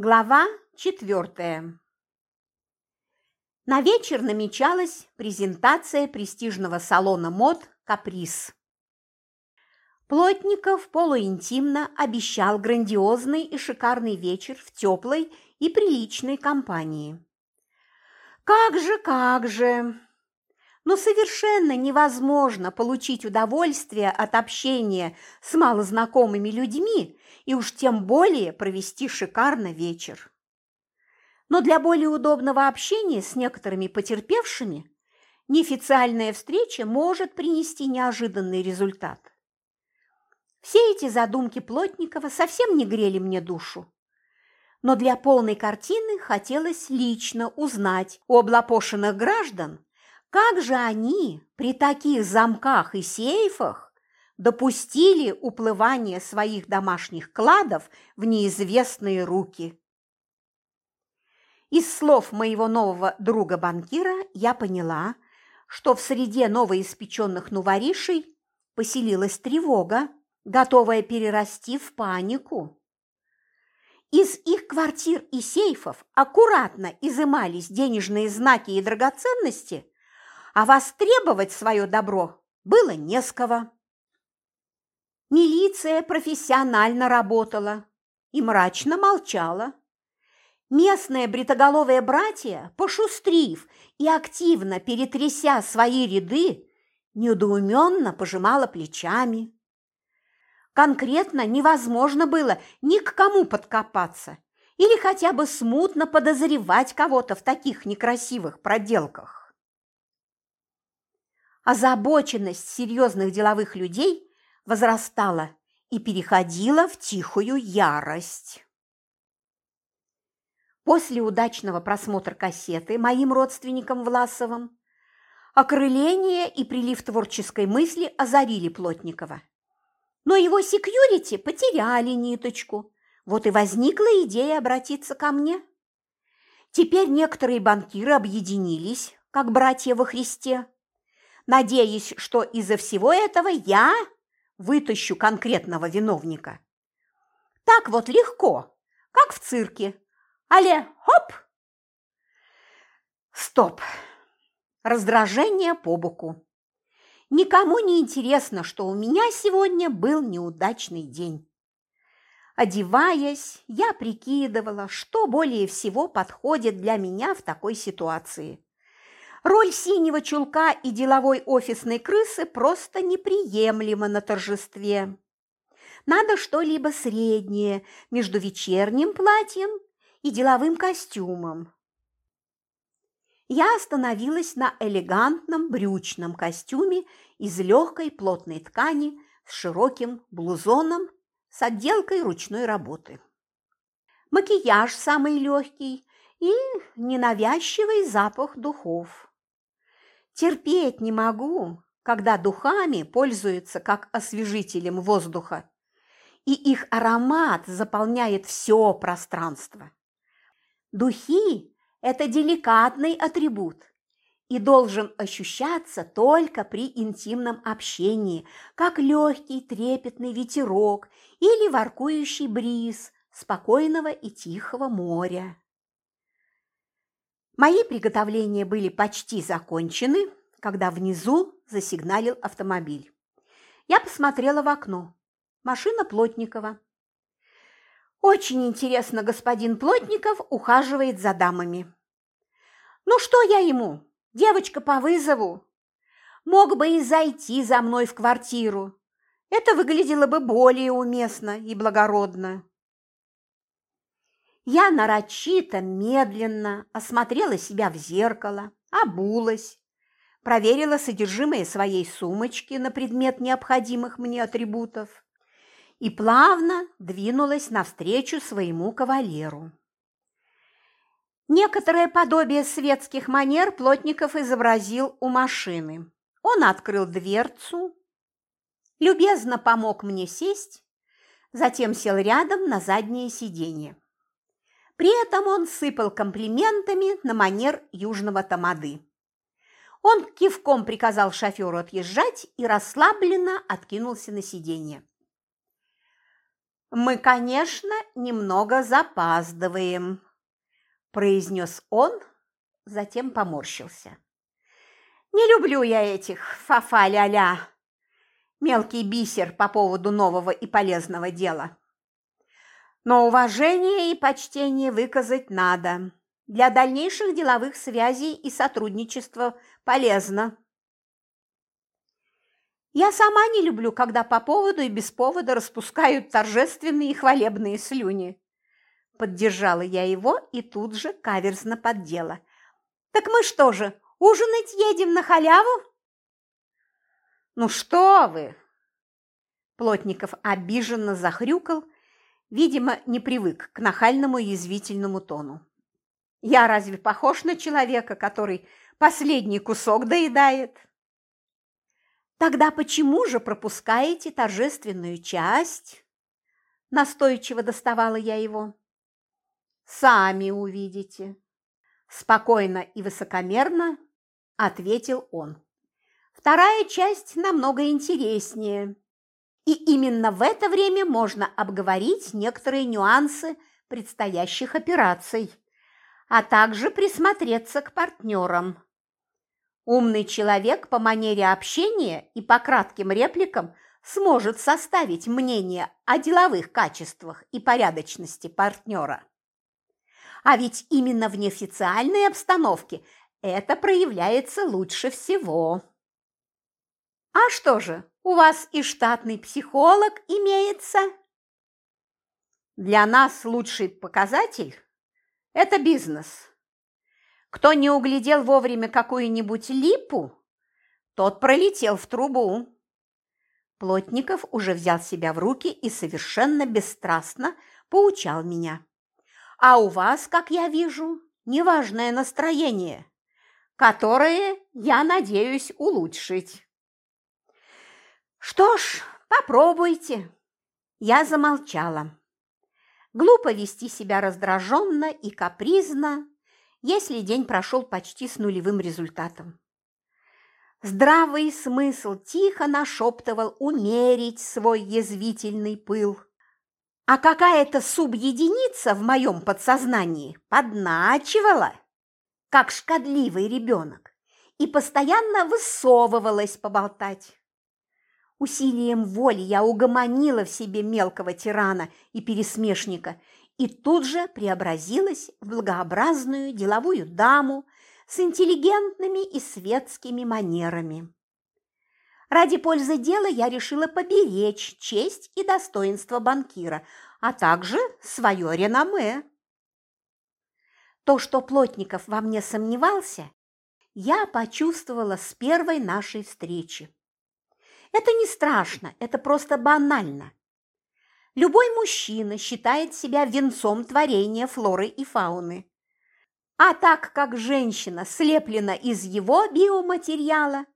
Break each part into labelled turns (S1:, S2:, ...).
S1: Глава четвертая. На вечер намечалась презентация престижного салона мод «Каприз». Плотников полуинтимно обещал грандиозный и шикарный вечер в теплой и приличной компании. Как же, как же! Но совершенно невозможно получить удовольствие от общения с малознакомыми людьми и уж тем более провести шикарно вечер. Но для более удобного общения с некоторыми потерпевшими неофициальная встреча может принести неожиданный результат. Все эти задумки Плотникова совсем не грели мне душу. Но для полной картины хотелось лично узнать у облапошенных граждан, как же они при таких замках и сейфах допустили уплывание своих домашних кладов в неизвестные руки? Из слов моего нового друга-банкира я поняла, что в среде новоиспеченных новоришей поселилась тревога, готовая перерасти в панику. Из их квартир и сейфов аккуратно изымались денежные знаки и драгоценности, а востребовать свое добро было не с кого. Милиция профессионально работала и мрачно молчала. Местные бритоголовые братья, пошустрив и активно перетряся свои ряды, недоуменно пожимала плечами. Конкретно невозможно было ни к кому подкопаться или хотя бы смутно подозревать кого-то в таких некрасивых проделках. Озабоченность серьезных деловых людей возрастала и переходила в тихую ярость. После удачного просмотра кассеты моим родственникам Власовым окрыление и прилив творческой мысли озарили Плотникова. Но его секьюрити потеряли ниточку, вот и возникла идея обратиться ко мне. Теперь некоторые банкиры объединились, как братья во Христе, надеясь, что из-за всего этого я вытащу конкретного виновника. Так вот легко, как в цирке. Але хоп! Стоп! Раздражение по боку. Никому не интересно, что у меня сегодня был неудачный день. Одеваясь, я прикидывала, что более всего подходит для меня в такой ситуации. Роль синего чулка и деловой офисной крысы просто неприемлема на торжестве. Надо что-либо среднее между вечерним платьем и деловым костюмом. Я остановилась на элегантном брючном костюме из легкой плотной ткани с широким блузоном с отделкой ручной работы. Макияж самый легкий и ненавязчивый запах духов. Терпеть не могу, когда духами пользуются как освежителем воздуха, и их аромат заполняет все пространство. Духи – это деликатный атрибут и должен ощущаться только при интимном общении, как легкий трепетный ветерок или воркующий бриз спокойного и тихого моря. Мои приготовления были почти закончены, когда внизу засигналил автомобиль. Я посмотрела в окно. Машина Плотникова. Очень интересно, господин Плотников ухаживает за дамами. Ну что я ему? Девочка по вызову. Мог бы и зайти за мной в квартиру. Это выглядело бы более уместно и благородно. Я нарочито, медленно осмотрела себя в зеркало, обулась, проверила содержимое своей сумочки на предмет необходимых мне атрибутов и плавно двинулась навстречу своему кавалеру. Некоторое подобие светских манер Плотников изобразил у машины. Он открыл дверцу, любезно помог мне сесть, затем сел рядом на заднее сиденье. При этом он сыпал комплиментами на манер южного тамады. Он кивком приказал шоферу отъезжать и расслабленно откинулся на сиденье. «Мы, конечно, немного запаздываем», – произнес он, затем поморщился. «Не люблю я этих фа-фа-ля-ля, мелкий бисер по поводу нового и полезного дела. Но уважение и почтение выказать надо. Для дальнейших деловых связей и сотрудничества полезно». Я сама не люблю, когда по поводу и без повода распускают торжественные и хвалебные слюни. Поддержала я его и тут же каверзно поддела. Так мы что же, ужинать едем на халяву? Ну что вы? Плотников обиженно захрюкал, видимо, не привык к нахальному язвительному тону. Я разве похож на человека, который последний кусок доедает? Тогда почему же пропускаете торжественную часть? Настойчиво доставала я его. Сами увидите. Спокойно и высокомерно ответил он. Вторая часть намного интереснее. И именно в это время можно обговорить некоторые нюансы предстоящих операций, а также присмотреться к партнерам. Умный человек по манере общения и по кратким репликам сможет составить мнение о деловых качествах и порядочности партнера. А ведь именно в неофициальной обстановке это проявляется лучше всего. А что же, у вас и штатный психолог имеется? Для нас лучший показатель – это бизнес. Кто не углядел вовремя какую-нибудь липу, тот пролетел в трубу. Плотников уже взял себя в руки и совершенно бесстрастно поучал меня. А у вас, как я вижу, неважное настроение, которое я надеюсь улучшить. Что ж, попробуйте. Я замолчала. Глупо вести себя раздраженно и капризно, если день прошел почти с нулевым результатом. Здравый смысл тихо нашептывал умерить свой язвительный пыл. А какая-то субъединица в моем подсознании подначивала, как шкодливый ребенок, и постоянно высовывалась поболтать. Усилием воли я угомонила в себе мелкого тирана и пересмешника и тут же преобразилась в благообразную деловую даму с интеллигентными и светскими манерами. Ради пользы дела я решила поберечь честь и достоинство банкира, а также свое реноме. То, что Плотников во мне сомневался, я почувствовала с первой нашей встречи. Это не страшно, это просто банально. Любой мужчина считает себя венцом творения флоры и фауны. А так как женщина слеплена из его биоматериала,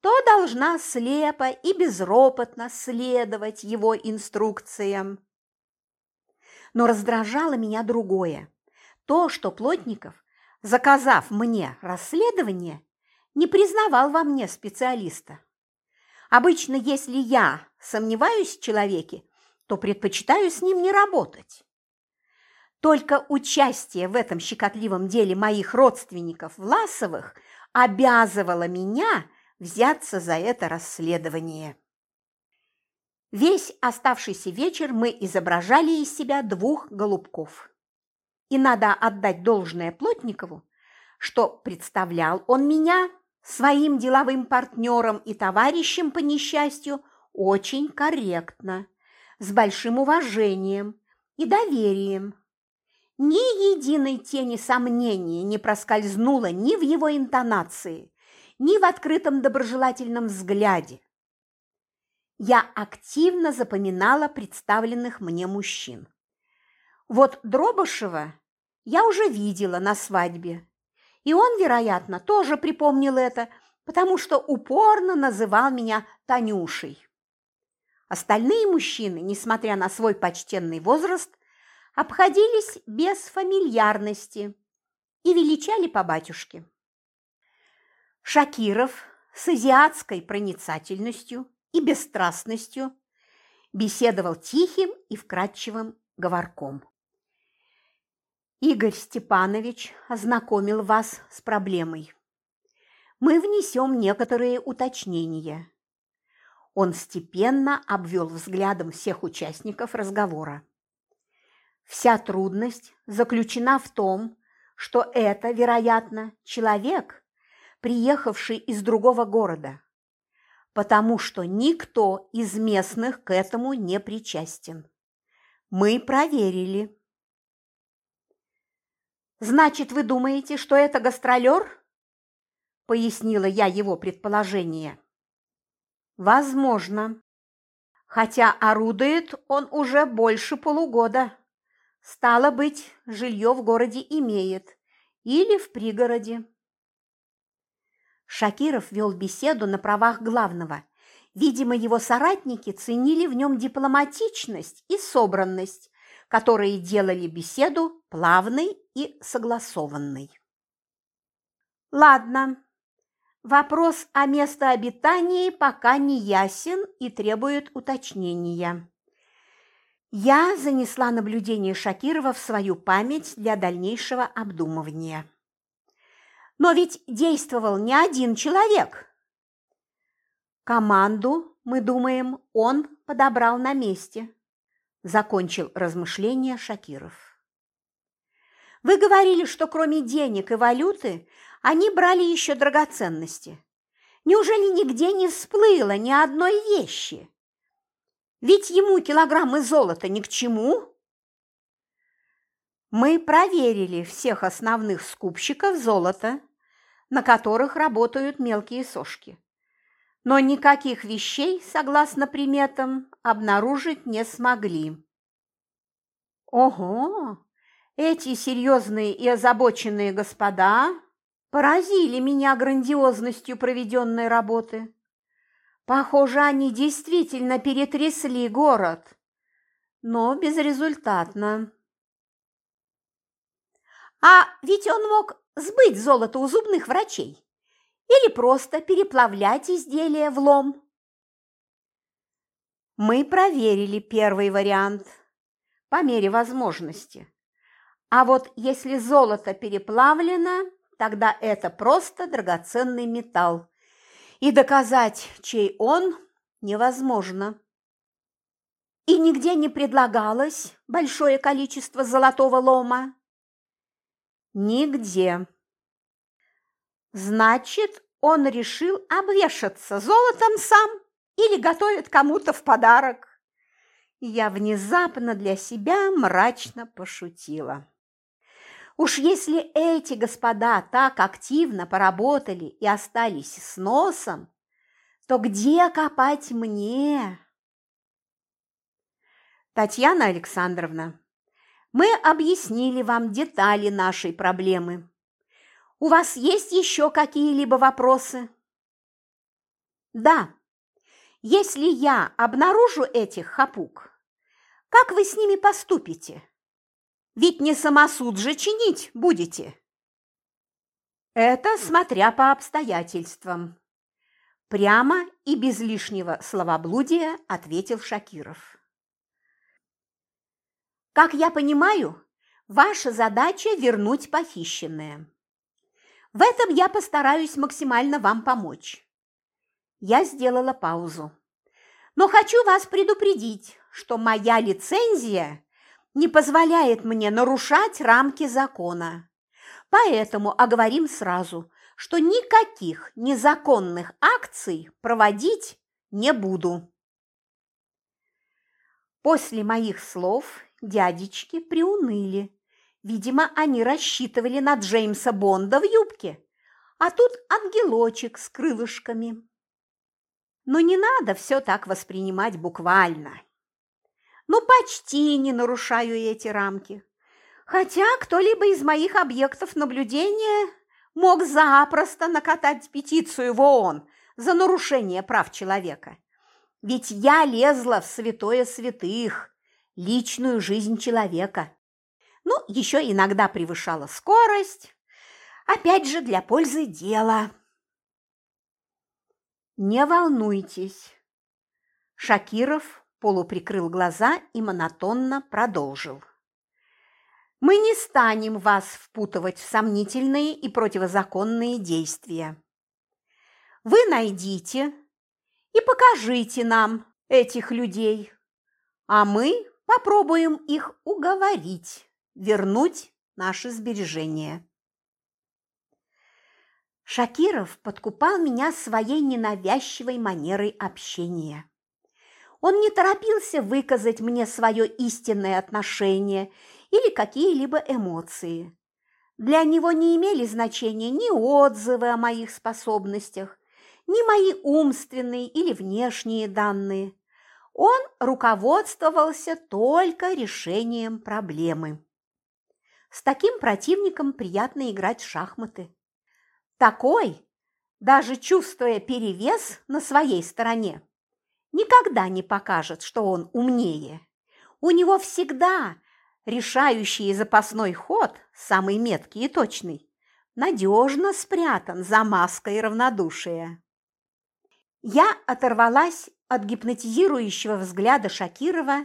S1: то должна слепо и безропотно следовать его инструкциям. Но раздражало меня другое. То, что Плотников, заказав мне расследование, не признавал во мне специалиста. Обычно, если я сомневаюсь в человеке, то предпочитаю с ним не работать. Только участие в этом щекотливом деле моих родственников Власовых обязывало меня взяться за это расследование. Весь оставшийся вечер мы изображали из себя двух голубков. И надо отдать должное Плотникову, что представлял он меня своим деловым партнером и товарищем по несчастью очень корректно – с большим уважением и доверием. Ни единой тени сомнения не проскользнуло ни в его интонации, ни в открытом доброжелательном взгляде. Я активно запоминала представленных мне мужчин. Вот Дробышева я уже видела на свадьбе, и он, вероятно, тоже припомнил это, потому что упорно называл меня Танюшей. Остальные мужчины, несмотря на свой почтенный возраст, обходились без фамильярности и величали по батюшке. Шакиров с азиатской проницательностью и бесстрастностью беседовал тихим и вкрадчивым говорком. Игорь Степанович ознакомил вас с проблемой. Мы внесем некоторые уточнения. Он степенно обвел взглядом всех участников разговора. Вся трудность заключена в том, что это, вероятно, человек, приехавший из другого города, потому что никто из местных к этому не причастен. Мы проверили. «Значит, вы думаете, что это гастролер?» – пояснила я его предположение. «Возможно. Хотя орудует он уже больше полугода. Стало быть, жилье в городе имеет или в пригороде». Шакиров вел беседу на правах главного. Видимо, его соратники ценили в нем дипломатичность и собранность, которые делали беседу плавной и согласованной. Ладно, вопрос о местообитании пока не ясен и требует уточнения. Я занесла наблюдение Шакирова в свою память для дальнейшего обдумывания. Но ведь действовал не один человек. Команду, мы думаем, он подобрал на месте, закончил размышления Шакиров. Вы говорили, что кроме денег и валюты они брали еще драгоценности. Неужели нигде не всплыло ни одной вещи? Ведь ему килограммы золота ни к чему. Мы проверили всех основных скупщиков золота на которых работают мелкие сошки. Но никаких вещей, согласно приметам, обнаружить не смогли. Ого! Эти серьезные и озабоченные господа поразили меня грандиозностью проведенной работы. Похоже, они действительно перетрясли город, но безрезультатно. А ведь он мог сбыть золото у зубных врачей или просто переплавлять изделия в лом. Мы проверили первый вариант по мере возможности. А вот если золото переплавлено, тогда это просто драгоценный металл, и доказать, чей он, невозможно. И нигде не предлагалось большое количество золотого лома. Нигде. Значит, он решил обвешаться золотом сам или готовит кому-то в подарок. Я внезапно для себя мрачно пошутила. Уж если эти господа так активно поработали и остались с носом, то где копать мне? Татьяна Александровна, мы объяснили вам детали нашей проблемы. У вас есть еще какие-либо вопросы? Да. Если я обнаружу этих хапук, как вы с ними поступите? Ведь не самосуд же чинить будете. Это смотря по обстоятельствам. Прямо и без лишнего словоблудия ответил Шакиров. Как я понимаю, ваша задача вернуть похищенное. В этом я постараюсь максимально вам помочь. Я сделала паузу. Но хочу вас предупредить, что моя лицензия не позволяет мне нарушать рамки закона. Поэтому оговорим сразу, что никаких незаконных акций проводить не буду. После моих слов дядечки приуныли. Видимо, они рассчитывали на Джеймса Бонда в юбке, а тут ангелочек с крылышками. Но не надо все так воспринимать буквально. Ну, почти не нарушаю эти рамки. Хотя кто-либо из моих объектов наблюдения мог запросто накатать петицию в ООН за нарушение прав человека. Ведь я лезла в святое святых, личную жизнь человека. Ну, еще иногда превышала скорость, опять же для пользы дела. Не волнуйтесь. Шакиров полуприкрыл глаза и монотонно продолжил. Мы не станем вас впутывать в сомнительные и противозаконные действия. Вы найдите и покажите нам этих людей, а мы попробуем их уговорить, вернуть наши сбережения. Шакиров подкупал меня своей ненавязчивой манерой общения. Он не торопился выказать мне свое истинное отношение или какие-либо эмоции. Для него не имели значения ни отзывы о моих способностях, ни мои умственные или внешние данные. Он руководствовался только решением проблемы. С таким противником приятно играть в шахматы. Такой, даже чувствуя перевес на своей стороне, никогда не покажет, что он умнее. У него всегда решающий запасной ход, самый меткий и точный, надежно спрятан за маской равнодушия. Я оторвалась от гипнотизирующего взгляда Шакирова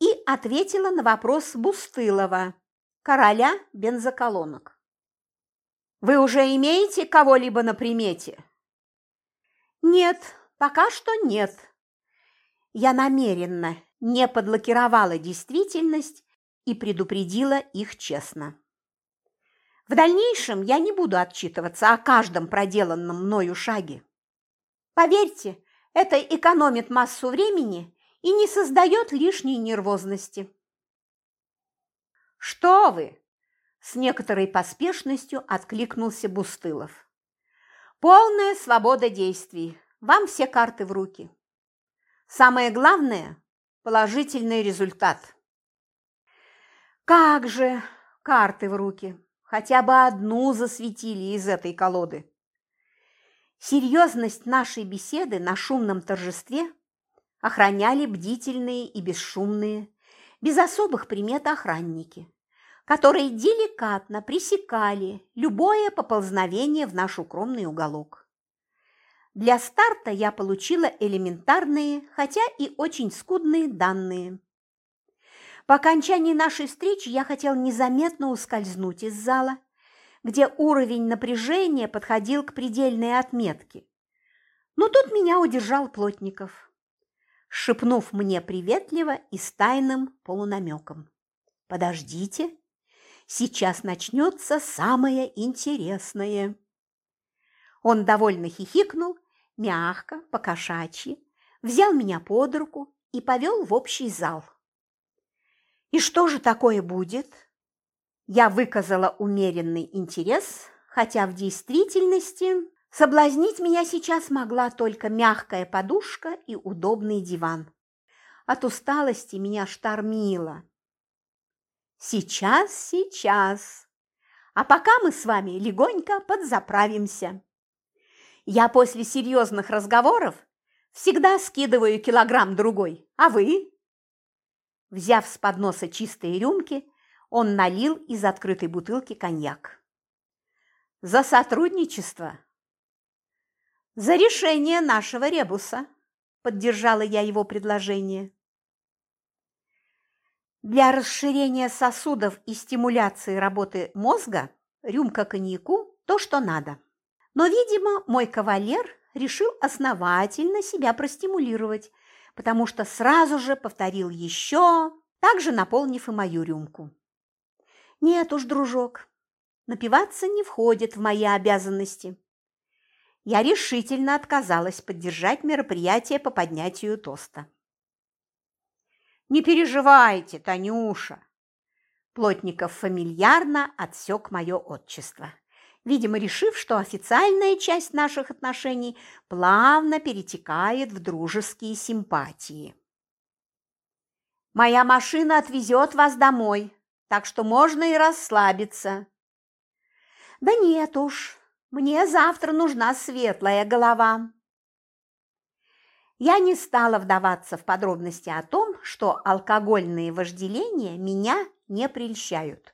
S1: и ответила на вопрос Бустылова, короля бензоколонок. Вы уже имеете кого-либо на примете? Нет, пока что нет. Я намеренно не подлакировала действительность и предупредила их честно. В дальнейшем я не буду отчитываться о каждом проделанном мною шаге. Поверьте, это экономит массу времени и не создает лишней нервозности. «Что вы!» С некоторой поспешностью откликнулся Бустылов. Полная свобода действий. Вам все карты в руки. Самое главное – положительный результат. Как же карты в руки. Хотя бы одну засветили из этой колоды. Серьезность нашей беседы на шумном торжестве охраняли бдительные и бесшумные, без особых примет охранники которые деликатно пресекали любое поползновение в наш укромный уголок. Для старта я получила элементарные, хотя и очень скудные данные. По окончании нашей встречи я хотел незаметно ускользнуть из зала, где уровень напряжения подходил к предельной отметке. Но тут меня удержал Плотников, шепнув мне приветливо и с тайным полунамеком. «Подождите, Сейчас начнется самое интересное. Он довольно хихикнул, мягко, покошачьи, взял меня под руку и повел в общий зал. И что же такое будет? Я выказала умеренный интерес, хотя в действительности соблазнить меня сейчас могла только мягкая подушка и удобный диван. От усталости меня штормило, Сейчас, сейчас. А пока мы с вами легонько подзаправимся. Я после серьезных разговоров всегда скидываю килограмм другой, а вы? Взяв с подноса чистые рюмки, он налил из открытой бутылки коньяк. За сотрудничество. За решение нашего ребуса, поддержала я его предложение. Для расширения сосудов и стимуляции работы мозга рюмка коньяку – то, что надо. Но, видимо, мой кавалер решил основательно себя простимулировать, потому что сразу же повторил еще, также наполнив и мою рюмку. Нет уж, дружок, напиваться не входит в мои обязанности. Я решительно отказалась поддержать мероприятие по поднятию тоста. Не переживайте, Танюша. Плотников фамильярно отсек мое отчество, видимо, решив, что официальная часть наших отношений плавно перетекает в дружеские симпатии. «Моя машина отвезет вас домой, так что можно и расслабиться». «Да нет уж, мне завтра нужна светлая голова», я не стала вдаваться в подробности о том, что алкогольные вожделения меня не прельщают.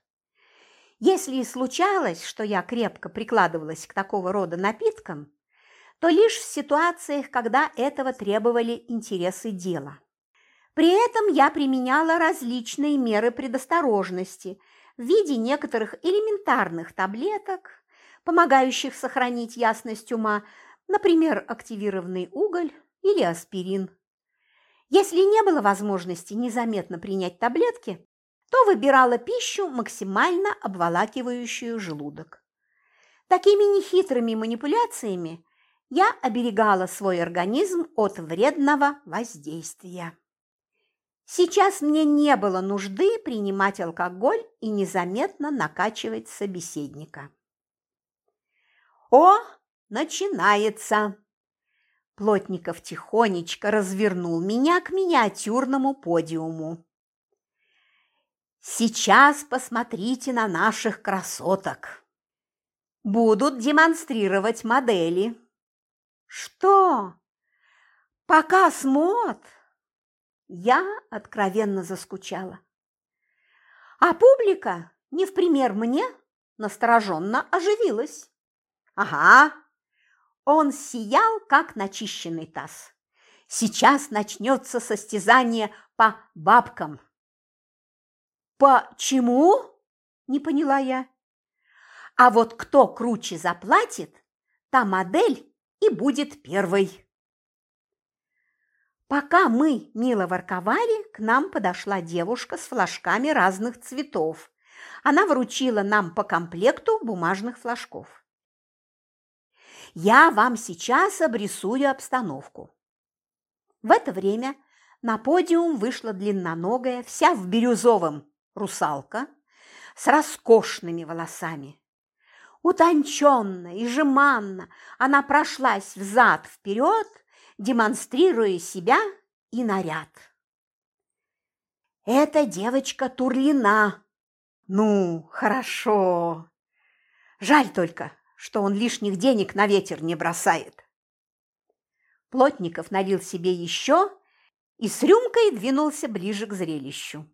S1: Если и случалось, что я крепко прикладывалась к такого рода напиткам, то лишь в ситуациях, когда этого требовали интересы дела. При этом я применяла различные меры предосторожности в виде некоторых элементарных таблеток, помогающих сохранить ясность ума, например, активированный уголь или аспирин. Если не было возможности незаметно принять таблетки, то выбирала пищу, максимально обволакивающую желудок. Такими нехитрыми манипуляциями я оберегала свой организм от вредного воздействия. Сейчас мне не было нужды принимать алкоголь и незаметно накачивать собеседника. «О, начинается!» Плотников тихонечко развернул меня к миниатюрному подиуму. «Сейчас посмотрите на наших красоток. Будут демонстрировать модели». «Что? Показ мод?» Я откровенно заскучала. А публика, не в пример мне, настороженно оживилась. Ага, он сиял, как начищенный таз. Сейчас начнется состязание по бабкам. «Почему?» – не поняла я. «А вот кто круче заплатит, та модель и будет первой». Пока мы мило ворковали, к нам подошла девушка с флажками разных цветов. Она вручила нам по комплекту бумажных флажков. Я вам сейчас обрисую обстановку. В это время на подиум вышла длинноногая, вся в бирюзовом, русалка с роскошными волосами. Утонченно и жеманно она прошлась взад-вперед, демонстрируя себя и наряд. «Это девочка Турлина. Ну, хорошо. Жаль только, что он лишних денег на ветер не бросает. Плотников налил себе еще и с рюмкой двинулся ближе к зрелищу.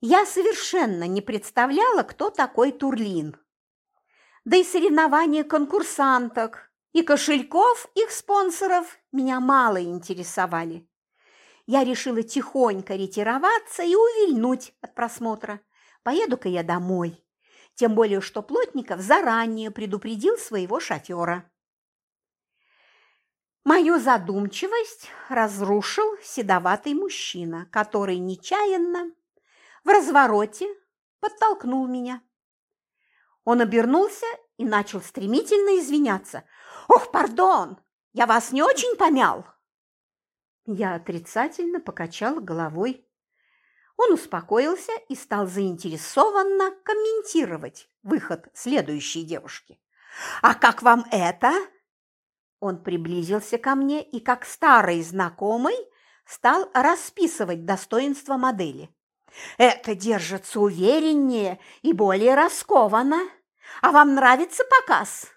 S1: Я совершенно не представляла, кто такой Турлин. Да и соревнования конкурсанток и кошельков их спонсоров меня мало интересовали. Я решила тихонько ретироваться и увильнуть от просмотра. Поеду-ка я домой тем более что Плотников заранее предупредил своего шофера. Мою задумчивость разрушил седоватый мужчина, который нечаянно в развороте подтолкнул меня. Он обернулся и начал стремительно извиняться. «Ох, пардон, я вас не очень помял!» Я отрицательно покачала головой. Он успокоился и стал заинтересованно комментировать выход следующей девушки. «А как вам это?» Он приблизился ко мне и, как старый знакомый, стал расписывать достоинства модели. «Это держится увереннее и более раскованно. А вам нравится показ?»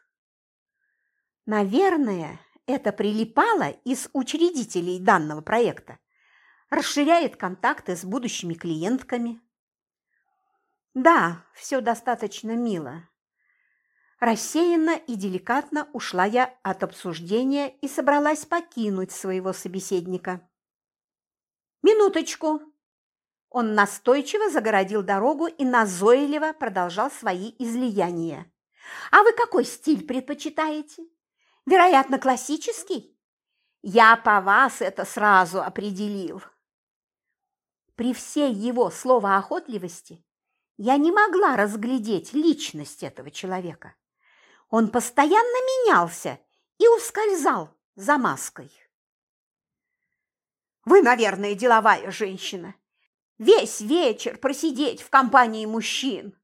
S1: Наверное, это прилипало из учредителей данного проекта расширяет контакты с будущими клиентками. Да, все достаточно мило. Рассеянно и деликатно ушла я от обсуждения и собралась покинуть своего собеседника. «Минуточку!» Он настойчиво загородил дорогу и назойливо продолжал свои излияния. «А вы какой стиль предпочитаете? Вероятно, классический? Я по вас это сразу определил. При всей его словоохотливости я не могла разглядеть личность этого человека. Он постоянно менялся и ускользал за маской. «Вы, наверное, деловая женщина. Весь вечер просидеть в компании мужчин.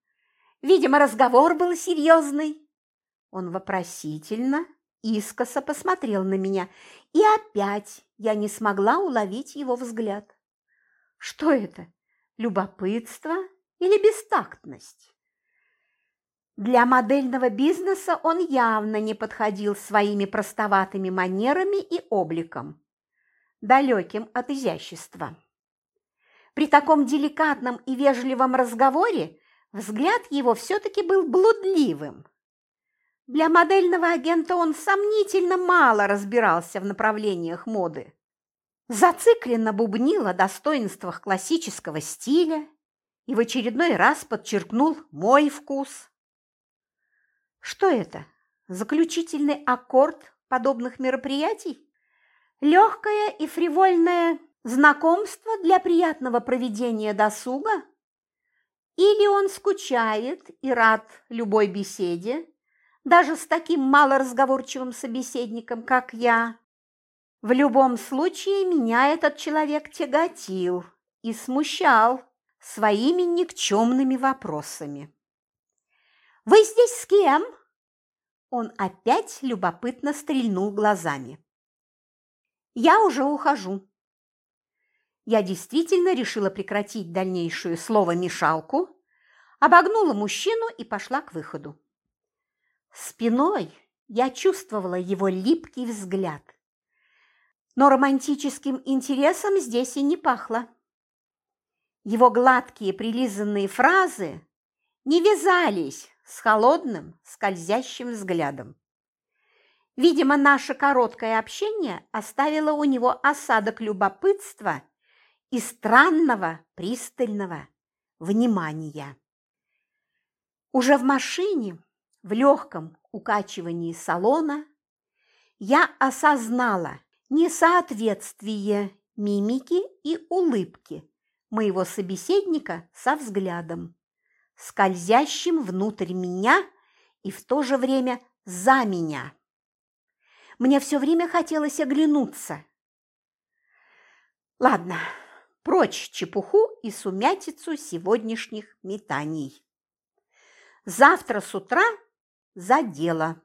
S1: Видимо, разговор был серьезный». Он вопросительно, искоса посмотрел на меня, и опять я не смогла уловить его взгляд. Что это? Любопытство или бестактность? Для модельного бизнеса он явно не подходил своими простоватыми манерами и обликом, далеким от изящества. При таком деликатном и вежливом разговоре взгляд его все-таки был блудливым. Для модельного агента он сомнительно мало разбирался в направлениях моды. зацикленно бубнил о достоинствах классического стиля и в очередной раз подчеркнул мой вкус. Что это? Заключительный аккорд подобных мероприятий? Легкое и фривольное знакомство для приятного проведения досуга? Или он скучает и рад любой беседе, даже с таким малоразговорчивым собеседником, как я? В любом случае меня этот человек тяготил и смущал своими никчемными вопросами. «Вы здесь с кем?» Он опять любопытно стрельнул глазами. «Я уже ухожу». Я действительно решила прекратить дальнейшую слово-мешалку, обогнула мужчину и пошла к выходу. Спиной я чувствовала его липкий взгляд. Но романтическим интересом здесь и не пахло. Его гладкие прилизанные фразы не вязались с холодным, скользящим взглядом. Видимо, наше короткое общение оставило у него осадок любопытства и странного пристального внимания. Уже в машине, в легком укачивании салона, я осознала несоответствие мимики и улыбки моего собеседника со взглядом скользящим внутрь меня и в то же время за меня. Мне все время хотелось оглянуться. Ладно, прочь чепуху и сумятицу сегодняшних метаний. Завтра с утра за дело.